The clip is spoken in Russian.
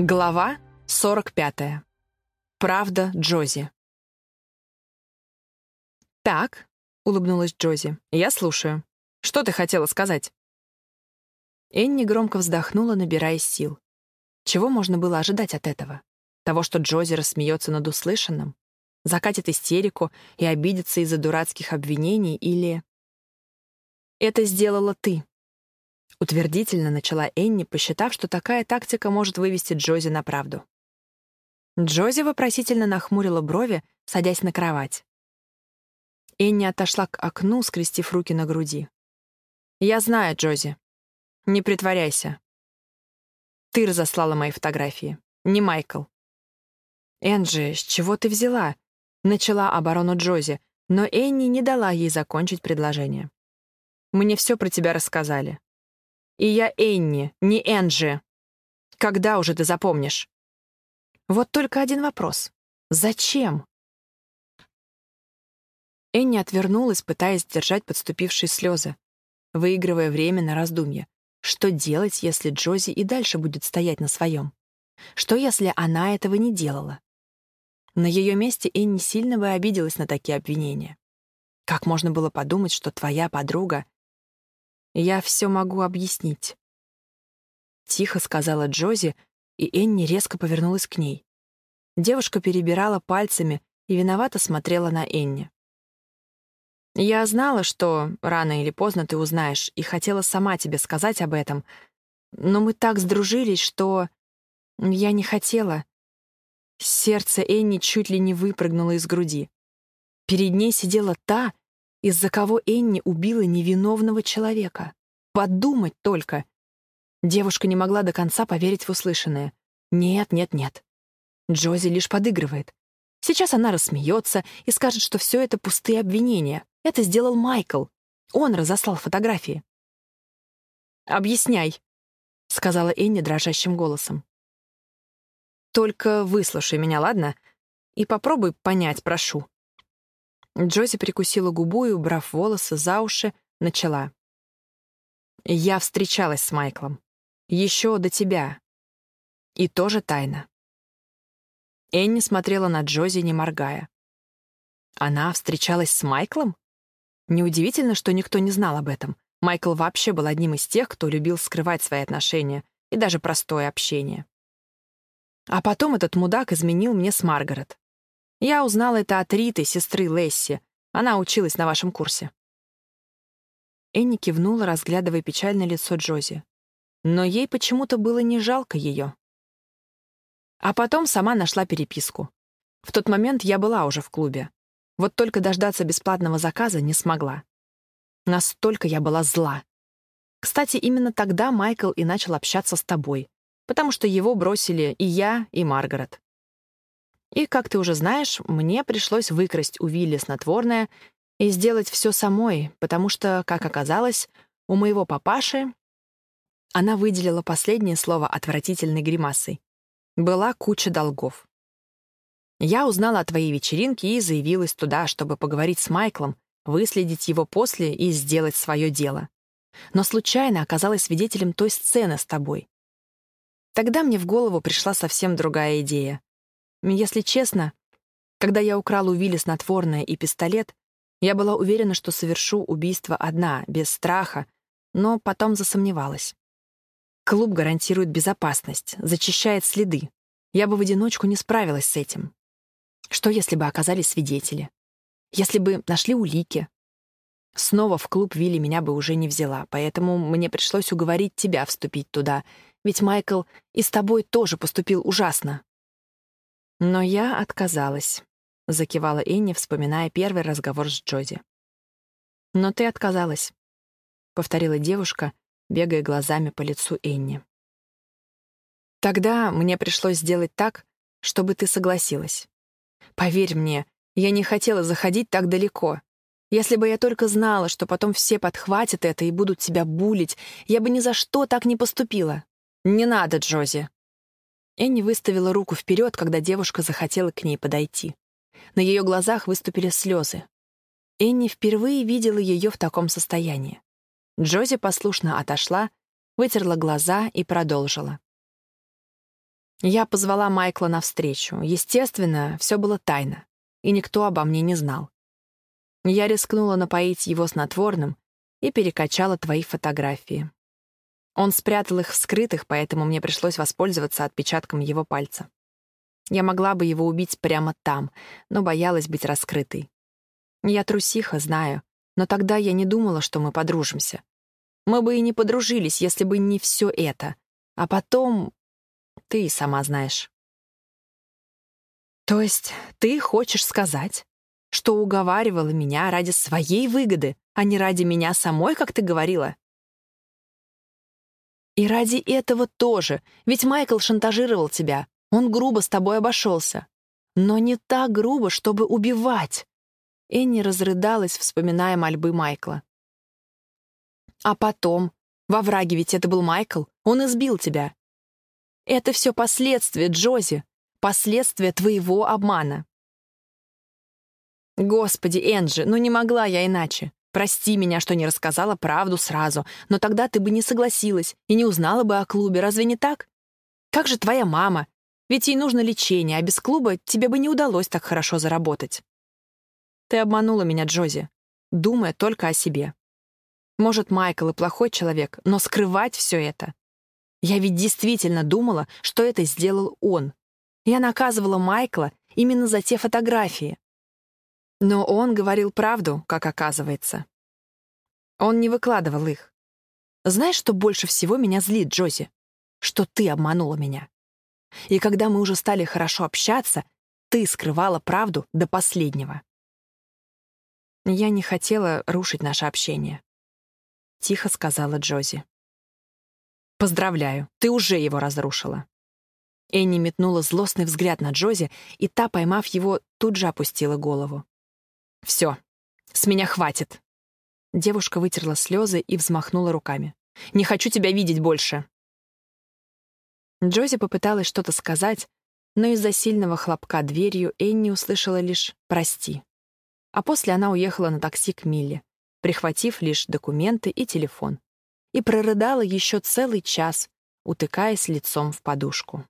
Глава 45. Правда Джози. «Так», — улыбнулась Джози, — «я слушаю. Что ты хотела сказать?» Энни громко вздохнула, набирая сил. Чего можно было ожидать от этого? Того, что Джози рассмеется над услышанным? Закатит истерику и обидится из-за дурацких обвинений или... «Это сделала ты», Утвердительно начала Энни, посчитав, что такая тактика может вывести Джози на правду. Джози вопросительно нахмурила брови, садясь на кровать. Энни отошла к окну, скрестив руки на груди. «Я знаю, Джози. Не притворяйся. Ты разослала мои фотографии, не Майкл». «Энджи, с чего ты взяла?» Начала оборону Джози, но Энни не дала ей закончить предложение. «Мне все про тебя рассказали. И я Энни, не Энджи. Когда уже ты запомнишь? Вот только один вопрос. Зачем? Энни отвернулась, пытаясь держать подступившие слезы, выигрывая время на раздумье. Что делать, если Джози и дальше будет стоять на своем? Что, если она этого не делала? На ее месте Энни сильно бы обиделась на такие обвинения. Как можно было подумать, что твоя подруга я все могу объяснить. Тихо сказала Джози, и Энни резко повернулась к ней. Девушка перебирала пальцами и виновато смотрела на Энни. «Я знала, что рано или поздно ты узнаешь, и хотела сама тебе сказать об этом, но мы так сдружились, что я не хотела». Сердце Энни чуть ли не выпрыгнуло из груди. Перед ней сидела та, из-за кого Энни убила невиновного человека. Подумать только. Девушка не могла до конца поверить в услышанное. Нет, нет, нет. Джози лишь подыгрывает. Сейчас она рассмеется и скажет, что все это пустые обвинения. Это сделал Майкл. Он разослал фотографии. «Объясняй», — сказала Энни дрожащим голосом. «Только выслушай меня, ладно? И попробуй понять, прошу. Джози прикусила губу и, убрав волосы за уши, начала. «Я встречалась с Майклом. Еще до тебя. И тоже тайна». Энни смотрела на Джози, не моргая. Она встречалась с Майклом? Неудивительно, что никто не знал об этом. Майкл вообще был одним из тех, кто любил скрывать свои отношения и даже простое общение. А потом этот мудак изменил мне с Маргарет. Я узнала это от Риты, сестры Лесси. Она училась на вашем курсе». Энни кивнула, разглядывая печальное лицо Джози. Но ей почему-то было не жалко ее. А потом сама нашла переписку. В тот момент я была уже в клубе. Вот только дождаться бесплатного заказа не смогла. Настолько я была зла. Кстати, именно тогда Майкл и начал общаться с тобой, потому что его бросили и я, и Маргарет. И, как ты уже знаешь, мне пришлось выкрасть у Вилли снотворное и сделать все самой, потому что, как оказалось, у моего папаши она выделила последнее слово отвратительной гримасой. Была куча долгов. Я узнала о твоей вечеринке и заявилась туда, чтобы поговорить с Майклом, выследить его после и сделать свое дело. Но случайно оказалась свидетелем той сцены с тобой. Тогда мне в голову пришла совсем другая идея. Если честно, когда я украл у Вилли снотворное и пистолет, я была уверена, что совершу убийство одна, без страха, но потом засомневалась. Клуб гарантирует безопасность, зачищает следы. Я бы в одиночку не справилась с этим. Что, если бы оказались свидетели? Если бы нашли улики? Снова в клуб Вилли меня бы уже не взяла, поэтому мне пришлось уговорить тебя вступить туда, ведь Майкл и с тобой тоже поступил ужасно. Но я отказалась, — закивала Энни, вспоминая первый разговор с Джоди. «Но ты отказалась», — повторила девушка, бегая глазами по лицу Энни. «Тогда мне пришлось сделать так, чтобы ты согласилась. Поверь мне, я не хотела заходить так далеко. Если бы я только знала, что потом все подхватят это и будут тебя булить, я бы ни за что так не поступила. Не надо, Джози. Энни выставила руку вперед, когда девушка захотела к ней подойти. На ее глазах выступили слезы. Энни впервые видела ее в таком состоянии. Джози послушно отошла, вытерла глаза и продолжила. Я позвала Майкла навстречу. Естественно, все было тайно, и никто обо мне не знал. Я рискнула напоить его снотворным и перекачала твои фотографии. Он спрятал их в скрытых, поэтому мне пришлось воспользоваться отпечатком его пальца. Я могла бы его убить прямо там, но боялась быть раскрытой. Я трусиха, знаю, но тогда я не думала, что мы подружимся. Мы бы и не подружились, если бы не все это. А потом... Ты и сама знаешь. То есть ты хочешь сказать, что уговаривала меня ради своей выгоды, а не ради меня самой, как ты говорила? И ради этого тоже, ведь Майкл шантажировал тебя. Он грубо с тобой обошелся. Но не так грубо, чтобы убивать. Энни разрыдалась, вспоминая мольбы Майкла. А потом, во враге ведь это был Майкл, он избил тебя. Это все последствия, Джози, последствия твоего обмана. Господи, Энджи, ну не могла я иначе. Прости меня, что не рассказала правду сразу, но тогда ты бы не согласилась и не узнала бы о клубе, разве не так? Как же твоя мама? Ведь ей нужно лечение, а без клуба тебе бы не удалось так хорошо заработать. Ты обманула меня, Джози, думая только о себе. Может, Майкл и плохой человек, но скрывать все это... Я ведь действительно думала, что это сделал он. Я наказывала Майкла именно за те фотографии. Но он говорил правду, как оказывается. Он не выкладывал их. Знаешь, что больше всего меня злит, Джози? Что ты обманула меня. И когда мы уже стали хорошо общаться, ты скрывала правду до последнего. Я не хотела рушить наше общение. Тихо сказала Джози. «Поздравляю, ты уже его разрушила». Энни метнула злостный взгляд на Джози, и та, поймав его, тут же опустила голову. «Все, с меня хватит». Девушка вытерла слезы и взмахнула руками. «Не хочу тебя видеть больше». Джози попыталась что-то сказать, но из-за сильного хлопка дверью Энни услышала лишь «прости» а после она уехала на такси к Милле, прихватив лишь документы и телефон, и прорыдала еще целый час, утыкаясь лицом в подушку.